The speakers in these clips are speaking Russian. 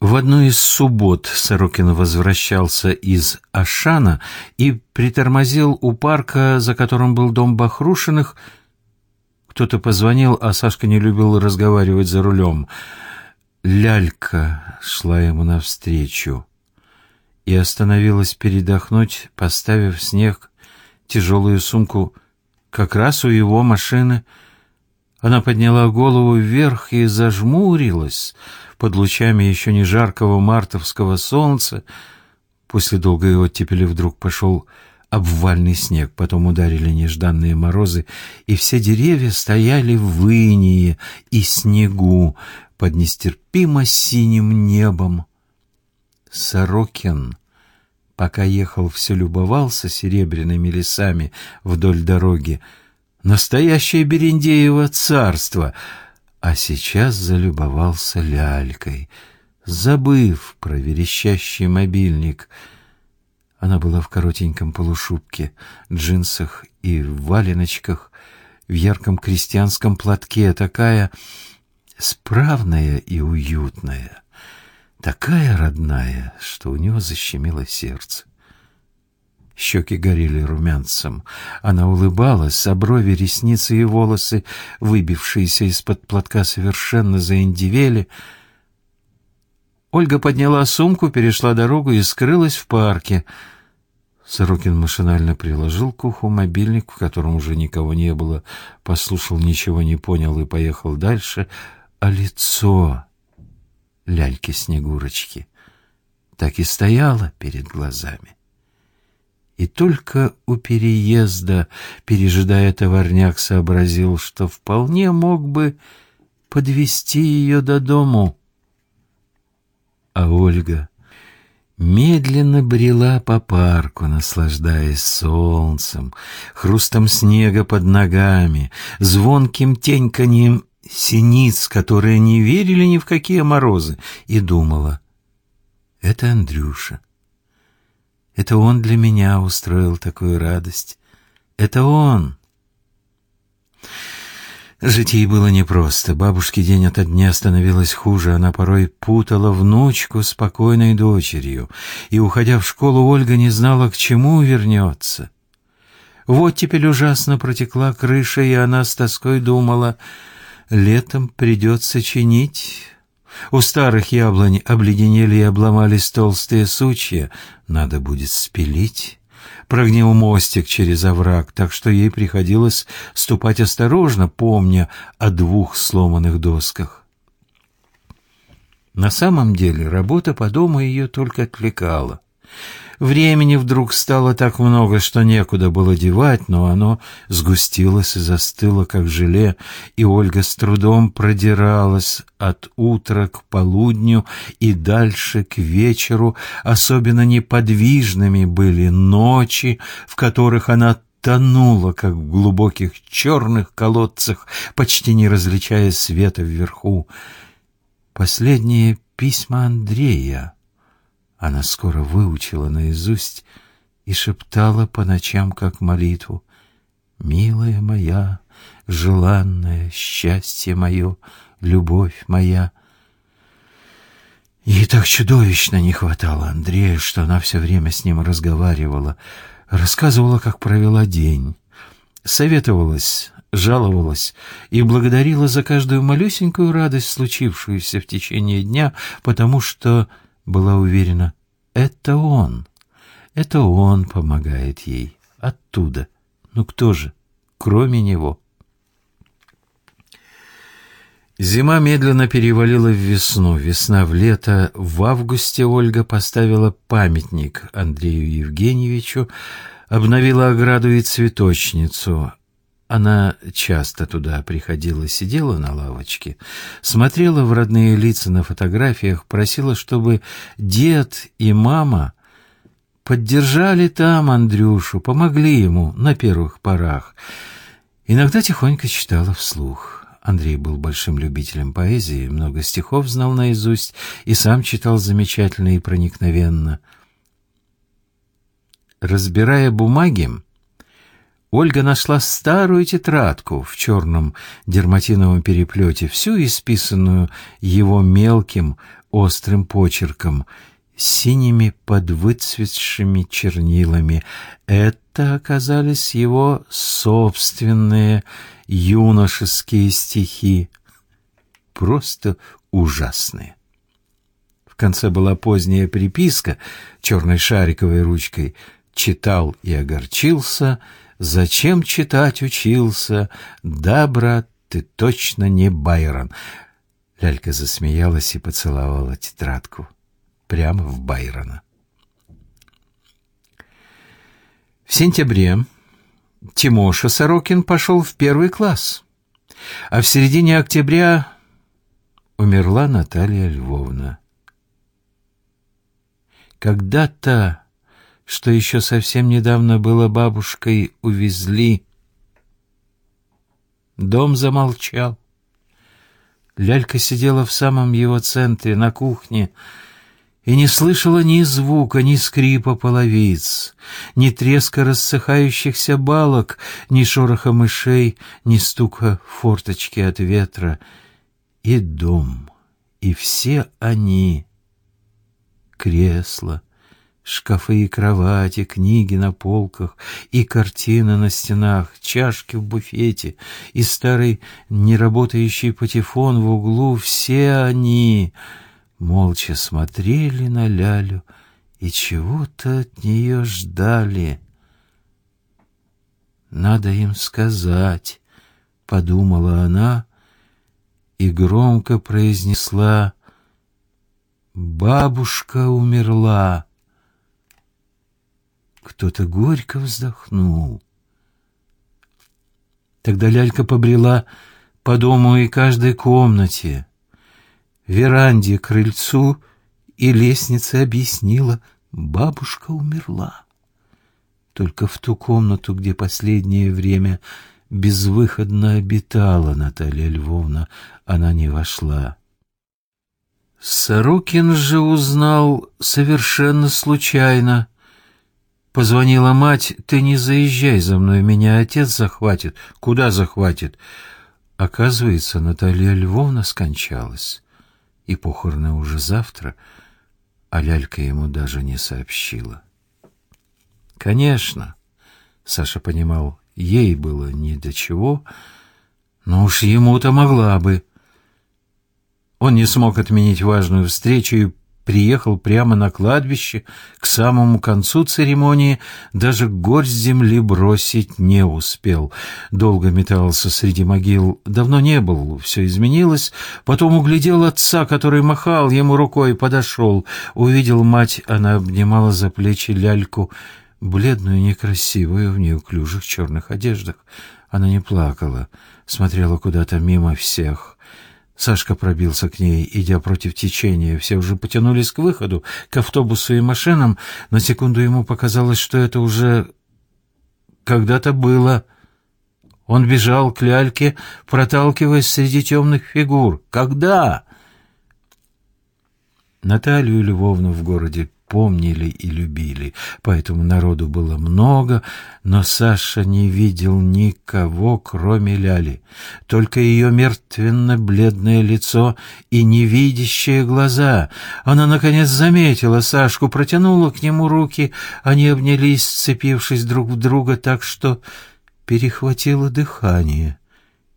В одну из суббот Сорокин возвращался из Ашана и притормозил у парка, за которым был дом Бахрушиных. Кто-то позвонил, а Сашка не любил разговаривать за рулем. Лялька шла ему навстречу и остановилась передохнуть, поставив в снег тяжелую сумку как раз у его машины. Она подняла голову вверх и зажмурилась под лучами еще не жаркого мартовского солнца. После долгой оттепели вдруг пошел обвальный снег, потом ударили нежданные морозы, и все деревья стояли в инее и снегу под нестерпимо синим небом. Сорокин, пока ехал, все любовался серебряными лесами вдоль дороги. Настоящее Берендеево царство — а сейчас залюбовался лялькой, забыв про верещащий мобильник. Она была в коротеньком полушубке, джинсах и в валеночках, в ярком крестьянском платке, такая справная и уютная, такая родная, что у него защемило сердце. Щеки горели румянцем. Она улыбалась, а брови, ресницы и волосы, выбившиеся из-под платка, совершенно заиндивели. Ольга подняла сумку, перешла дорогу и скрылась в парке. Сорокин машинально приложил к уху мобильник, в котором уже никого не было, послушал, ничего не понял и поехал дальше. А лицо ляльки-снегурочки так и стояло перед глазами. И только у переезда, пережидая товарняк, сообразил, что вполне мог бы подвести ее до дому. А Ольга медленно брела по парку, наслаждаясь солнцем, хрустом снега под ногами, звонким теньканьем синиц, которые не верили ни в какие морозы, и думала, это Андрюша. Это он для меня устроил такую радость. Это он. Жить ей было непросто. Бабушке день ото дня становилось хуже. Она порой путала внучку с покойной дочерью. И, уходя в школу, Ольга не знала, к чему вернется. Вот теперь ужасно протекла крыша, и она с тоской думала, летом придется чинить. У старых яблонь обледенели и обломались толстые сучья. Надо будет спилить. Прогнил мостик через овраг, так что ей приходилось ступать осторожно, помня о двух сломанных досках. На самом деле работа по дому ее только отвлекала. Времени вдруг стало так много, что некуда было девать, но оно сгустилось и застыло, как желе, и Ольга с трудом продиралась от утра к полудню и дальше к вечеру. Особенно неподвижными были ночи, в которых она тонула, как в глубоких черных колодцах, почти не различая света вверху. Последние письма Андрея она скоро выучила наизусть и шептала по ночам, как молитву. «Милая моя, желанное счастье мое, любовь моя». Ей так чудовищно не хватало Андрея, что она все время с ним разговаривала, рассказывала, как провела день, советовалась, жаловалась и благодарила за каждую малюсенькую радость, случившуюся в течение дня, потому что была уверена, это он, это он помогает ей оттуда. Ну кто же, кроме него? Зима медленно перевалила в весну, весна в лето. В августе Ольга поставила памятник Андрею Евгеньевичу, обновила ограду и цветочницу, она часто туда приходила, сидела на лавочке, смотрела в родные лица на фотографиях, просила, чтобы дед и мама поддержали там Андрюшу, помогли ему на первых порах. Иногда тихонько читала вслух. Андрей был большим любителем поэзии, много стихов знал наизусть и сам читал замечательно и проникновенно. Разбирая бумаги, Ольга нашла старую тетрадку в черном дерматиновом переплете, всю исписанную его мелким, острым почерком, синими подвыцветшими чернилами. Это оказались его собственные юношеские стихи, просто ужасные. В конце была поздняя приписка черной шариковой ручкой «Читал и огорчился», «Зачем читать учился?» «Да, брат, ты точно не Байрон». Лялька засмеялась и поцеловала тетрадку прямо в Байрона. В сентябре Тимоша Сорокин пошел в первый класс, а в середине октября умерла Наталья Львовна. Когда-то, что еще совсем недавно было бабушкой, увезли. Дом замолчал. Лялька сидела в самом его центре, на кухне, и не слышала ни звука, ни скрипа половиц, ни треска рассыхающихся балок, ни шороха мышей, ни стука форточки от ветра. И дом, и все они — кресла, шкафы и кровати, книги на полках и картины на стенах, чашки в буфете и старый неработающий патефон в углу — все они — молча смотрели на Лялю и чего-то от нее ждали. «Надо им сказать», — подумала она и громко произнесла «Бабушка умерла». Кто-то горько вздохнул. Тогда лялька побрела по дому и каждой комнате веранде, крыльцу и лестнице объяснила, бабушка умерла. Только в ту комнату, где последнее время безвыходно обитала Наталья Львовна, она не вошла. Сорокин же узнал совершенно случайно. Позвонила мать, ты не заезжай за мной, меня отец захватит. Куда захватит? Оказывается, Наталья Львовна скончалась и похороны уже завтра, а лялька ему даже не сообщила. Конечно, Саша понимал, ей было ни до чего, но уж ему-то могла бы. Он не смог отменить важную встречу и приехал прямо на кладбище, к самому концу церемонии, даже горсть земли бросить не успел. Долго метался среди могил, давно не был, все изменилось. Потом углядел отца, который махал ему рукой, подошел. Увидел мать, она обнимала за плечи ляльку, бледную, некрасивую, в неуклюжих черных одеждах. Она не плакала, смотрела куда-то мимо всех. Сашка пробился к ней, идя против течения. Все уже потянулись к выходу, к автобусу и машинам. На секунду ему показалось, что это уже когда-то было. Он бежал к ляльке, проталкиваясь среди темных фигур. Когда? Наталью Львовну в городе помнили и любили, поэтому народу было много, но Саша не видел никого, кроме Ляли, только ее мертвенно-бледное лицо и невидящие глаза. Она, наконец, заметила Сашку, протянула к нему руки, они обнялись, сцепившись друг в друга так, что перехватило дыхание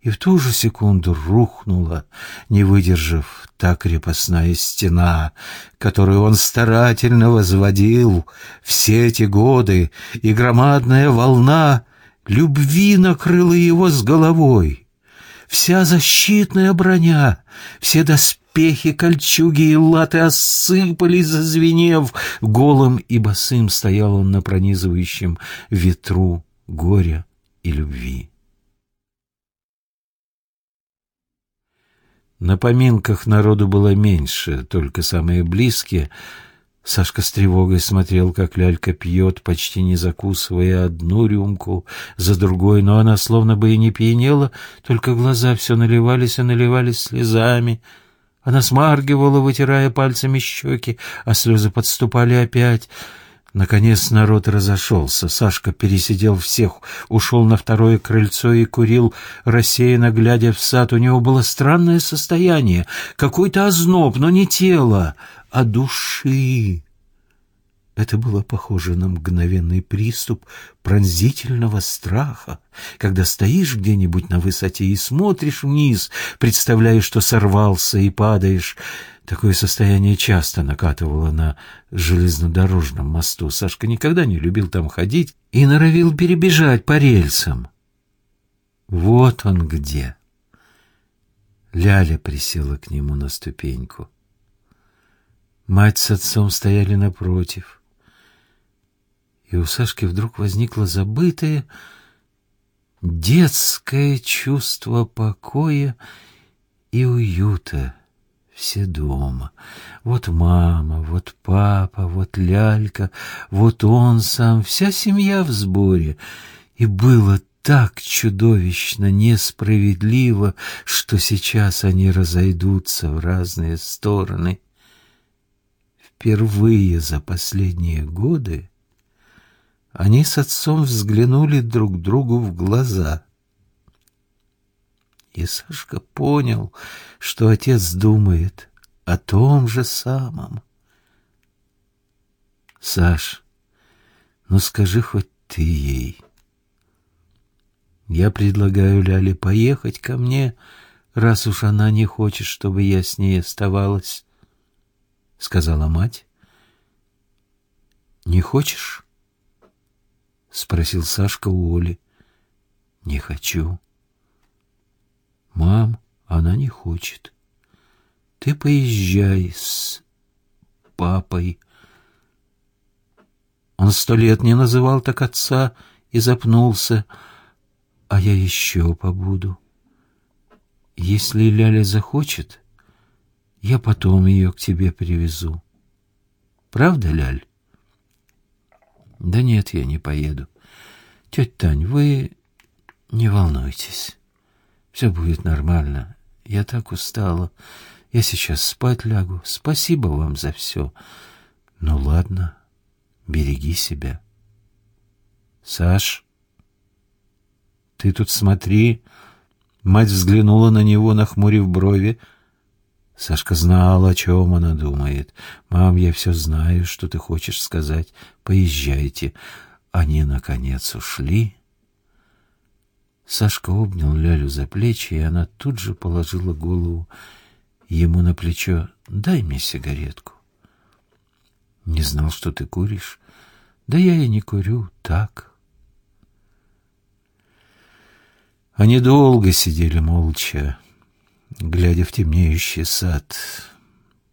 и в ту же секунду рухнула, не выдержав та крепостная стена, которую он старательно возводил все эти годы, и громадная волна любви накрыла его с головой. Вся защитная броня, все доспехи, кольчуги и латы осыпались, зазвенев. Голым и босым стоял он на пронизывающем ветру горя и любви. На поминках народу было меньше, только самые близкие. Сашка с тревогой смотрел, как лялька пьет, почти не закусывая одну рюмку за другой, но она словно бы и не пьянела, только глаза все наливались и наливались слезами. Она смаргивала, вытирая пальцами щеки, а слезы подступали опять. Наконец народ разошелся. Сашка пересидел всех, ушел на второе крыльцо и курил, рассеянно глядя в сад. У него было странное состояние, какой-то озноб, но не тело, а души. Это было похоже на мгновенный приступ пронзительного страха, когда стоишь где-нибудь на высоте и смотришь вниз, представляя, что сорвался и падаешь. Такое состояние часто накатывало на железнодорожном мосту. Сашка никогда не любил там ходить и норовил перебежать по рельсам. Вот он где. Ляля присела к нему на ступеньку. Мать с отцом стояли напротив. И у Сашки вдруг возникло забытое детское чувство покоя и уюта все дома. Вот мама, вот папа, вот лялька, вот он сам, вся семья в сборе. И было так чудовищно несправедливо, что сейчас они разойдутся в разные стороны. Впервые за последние годы они с отцом взглянули друг другу в глаза — и Сашка понял, что отец думает о том же самом. «Саш, ну скажи хоть ты ей. Я предлагаю Ляле поехать ко мне, раз уж она не хочет, чтобы я с ней оставалась», — сказала мать. «Не хочешь?» — спросил Сашка у Оли. «Не хочу». Мам, она не хочет. Ты поезжай с папой. Он сто лет не называл так отца и запнулся. А я еще побуду. Если Ляля захочет, я потом ее к тебе привезу. Правда, Ляль? Да нет, я не поеду. Тетя Тань, вы не волнуйтесь. Все будет нормально. Я так устала. Я сейчас спать лягу. Спасибо вам за все. Ну ладно, береги себя. Саш, ты тут смотри. Мать взглянула на него, нахмурив брови. Сашка знал, о чем она думает. «Мам, я все знаю, что ты хочешь сказать. Поезжайте». Они, наконец, ушли. Сашка обнял Лялю за плечи, и она тут же положила голову ему на плечо. «Дай мне сигаретку». «Не знал, что ты куришь». «Да я и не курю, так». Они долго сидели молча, глядя в темнеющий сад.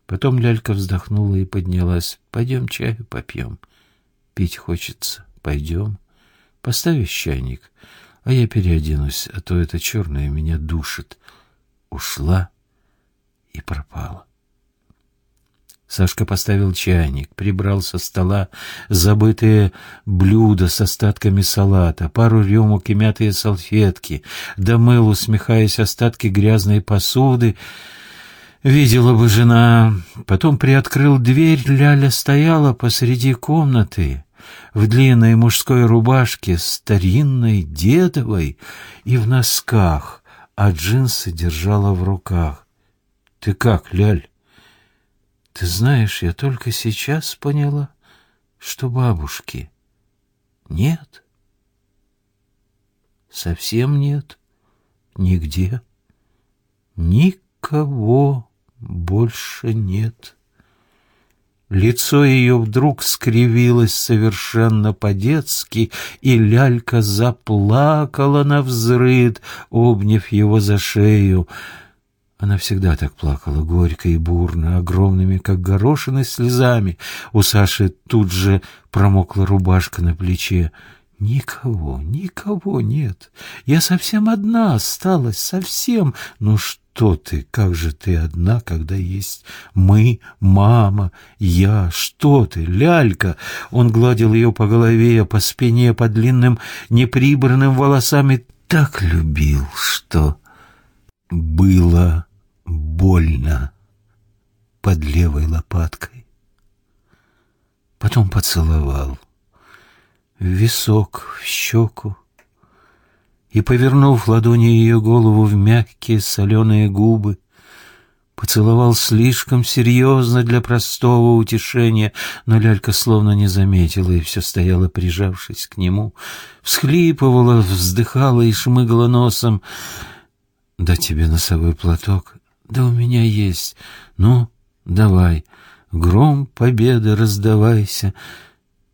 Потом лялька вздохнула и поднялась. «Пойдем чаю попьем. Пить хочется. Пойдем. Поставишь чайник?» А я переоденусь, а то это черное меня душит. Ушла и пропала. Сашка поставил чайник, прибрал со стола забытые блюда с остатками салата, пару рюмок и мятые салфетки, домыл, усмехаясь, остатки грязной посуды. Видела бы жена. Потом приоткрыл дверь, Ляля стояла посреди комнаты в длинной мужской рубашке, старинной, дедовой и в носках, а джинсы держала в руках. «Ты как, Ляль?» «Ты знаешь, я только сейчас поняла, что бабушки нет. Совсем нет. Нигде. Никого больше нет». Лицо ее вдруг скривилось совершенно по-детски, и лялька заплакала на взрыд, обняв его за шею. Она всегда так плакала, горько и бурно, огромными, как горошины, слезами. У Саши тут же промокла рубашка на плече. Никого, никого нет. Я совсем одна осталась, совсем. Ну что? Ты? Как же ты одна, когда есть мы, мама, я? Что ты, лялька? Он гладил ее по голове, по спине, по длинным неприбранным волосами. Так любил, что было больно под левой лопаткой. потом поцеловал в висок, в щеку, и, повернув ладони ее голову в мягкие соленые губы, поцеловал слишком серьезно для простого утешения, но лялька словно не заметила и все стояла, прижавшись к нему, всхлипывала, вздыхала и шмыгала носом. «Да тебе носовой платок?» «Да у меня есть. Ну, давай, гром победы раздавайся».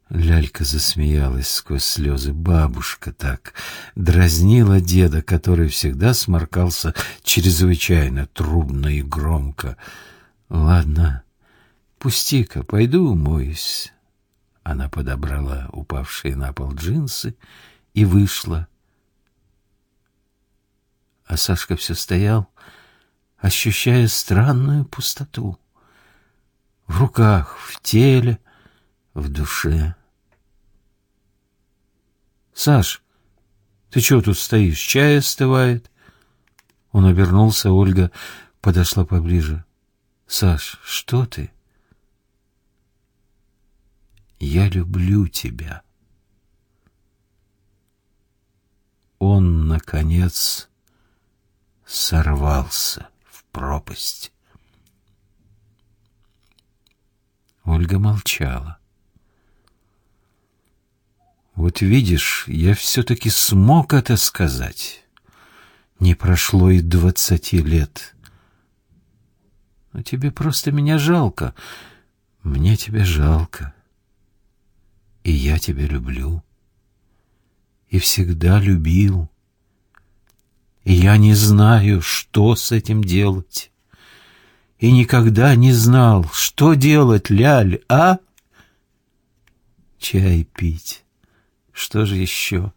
Лялька засмеялась сквозь слезы. Бабушка так дразнила деда, который всегда сморкался чрезвычайно трудно и громко. «Ладно, пусти-ка, пойду умоюсь». Она подобрала упавшие на пол джинсы и вышла. А Сашка все стоял, ощущая странную пустоту. В руках, в теле, в душе. «Саш, ты чего тут стоишь? Чай остывает?» Он обернулся, Ольга подошла поближе. «Саш, что ты?» «Я люблю тебя». Он, наконец, сорвался в пропасть. Ольга молчала. Вот видишь, я все-таки смог это сказать. Не прошло и двадцати лет. Но тебе просто меня жалко. Мне тебя жалко. И я тебя люблю. И всегда любил. И я не знаю, что с этим делать. И никогда не знал, что делать, Ляль, а? Чай пить. Что же еще?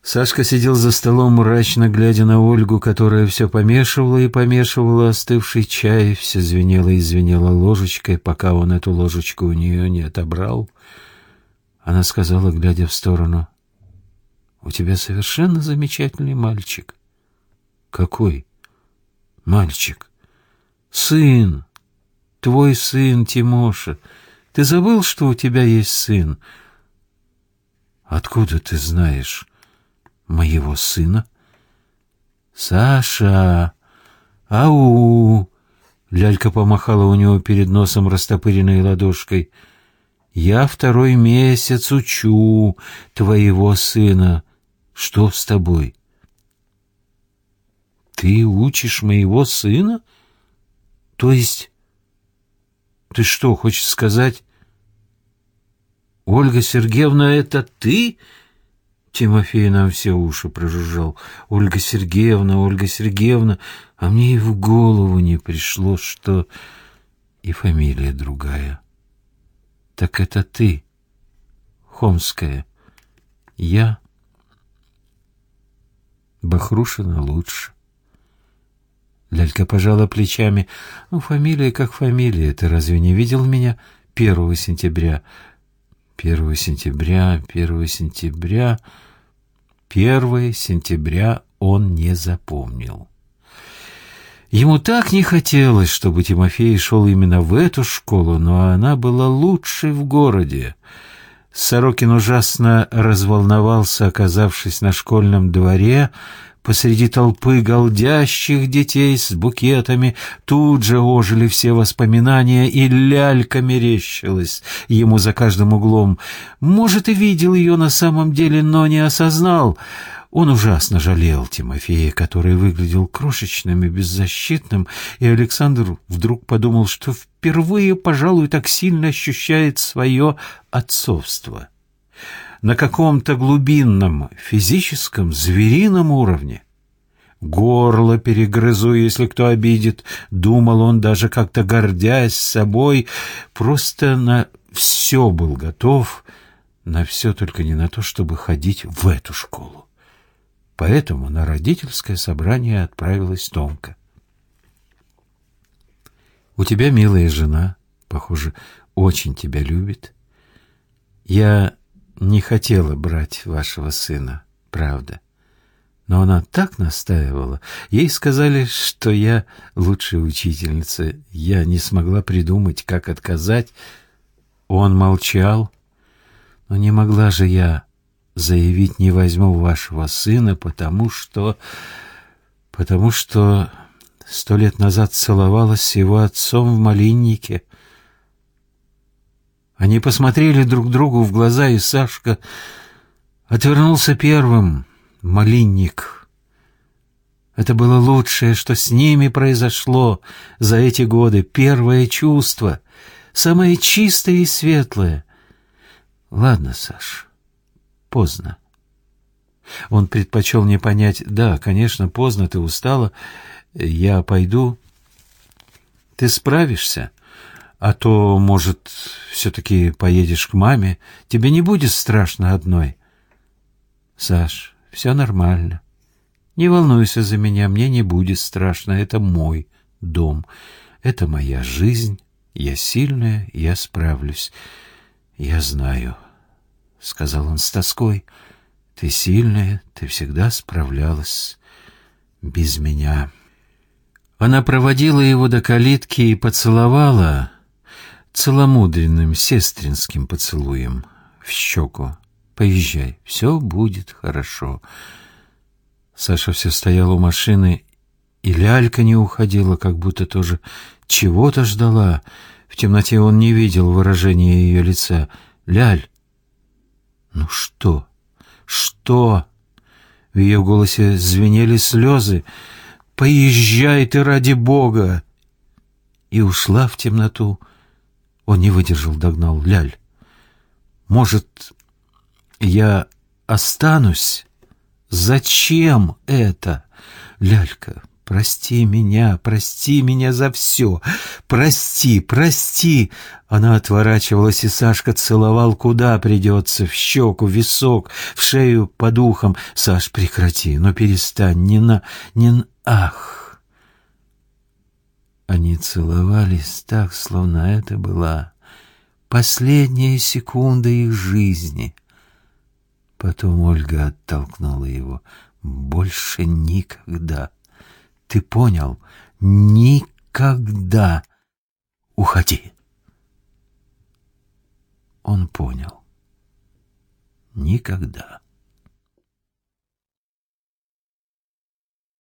Сашка сидел за столом, мрачно глядя на Ольгу, которая все помешивала и помешивала остывший чай, все звенело и звенело ложечкой, пока он эту ложечку у нее не отобрал. Она сказала, глядя в сторону, «У тебя совершенно замечательный мальчик». «Какой мальчик?» «Сын, твой сын Тимоша». Ты забыл, что у тебя есть сын? Откуда ты знаешь моего сына? Саша! Ау! Лялька помахала у него перед носом растопыренной ладошкой. Я второй месяц учу твоего сына. Что с тобой? Ты учишь моего сына? То есть ты что, хочешь сказать? Ольга Сергеевна, это ты? Тимофей нам все уши прожужжал. Ольга Сергеевна, Ольга Сергеевна, а мне и в голову не пришло, что и фамилия другая. Так это ты, Хомская. Я Бахрушина лучше. Лялька пожала плечами. «Ну, фамилия как фамилия. Ты разве не видел меня первого сентября?» «Первого сентября, первого сентября...» Первое сентября он не запомнил. Ему так не хотелось, чтобы Тимофей шел именно в эту школу, но она была лучшей в городе. Сорокин ужасно разволновался, оказавшись на школьном дворе, Посреди толпы голдящих детей с букетами тут же ожили все воспоминания, и лялька мерещилась ему за каждым углом. Может, и видел ее на самом деле, но не осознал. Он ужасно жалел Тимофея, который выглядел крошечным и беззащитным, и Александр вдруг подумал, что впервые, пожалуй, так сильно ощущает свое отцовство на каком-то глубинном, физическом, зверином уровне. Горло перегрызу, если кто обидит, думал он, даже как-то гордясь собой, просто на все был готов, на все только не на то, чтобы ходить в эту школу. Поэтому на родительское собрание отправилась Томка. «У тебя милая жена, похоже, очень тебя любит. Я не хотела брать вашего сына, правда. Но она так настаивала. Ей сказали, что я лучшая учительница. Я не смогла придумать, как отказать. Он молчал. Но не могла же я заявить «не возьму вашего сына», потому что... потому что сто лет назад целовалась с его отцом в малиннике. Они посмотрели друг другу в глаза, и Сашка отвернулся первым. Малинник. Это было лучшее, что с ними произошло за эти годы. Первое чувство, самое чистое и светлое. Ладно, Саш, поздно. Он предпочел не понять. Да, конечно, поздно, ты устала. Я пойду. Ты справишься? А то, может, все-таки поедешь к маме. Тебе не будет страшно одной. Саш, все нормально. Не волнуйся за меня, мне не будет страшно. Это мой дом. Это моя жизнь. Я сильная, я справлюсь. Я знаю, — сказал он с тоской. Ты сильная, ты всегда справлялась без меня. Она проводила его до калитки и поцеловала целомудренным сестринским поцелуем в щеку. «Поезжай, все будет хорошо». Саша все стоял у машины, и лялька не уходила, как будто тоже чего-то ждала. В темноте он не видел выражения ее лица. «Ляль!» «Ну что? Что?» В ее голосе звенели слезы. «Поезжай ты ради Бога!» И ушла в темноту. Он не выдержал, догнал Ляль. «Может, я останусь?» «Зачем это?» «Лялька, прости меня, прости меня за все! Прости, прости!» Она отворачивалась, и Сашка целовал, куда придется, в щеку, в висок, в шею, под ухом. «Саш, прекрати, ну перестань, не на... не на... Ах!» Они целовались так, словно это была последняя секунда их жизни — Потом Ольга оттолкнула его. «Больше никогда. Ты понял? Никогда. Уходи». Он понял. Никогда.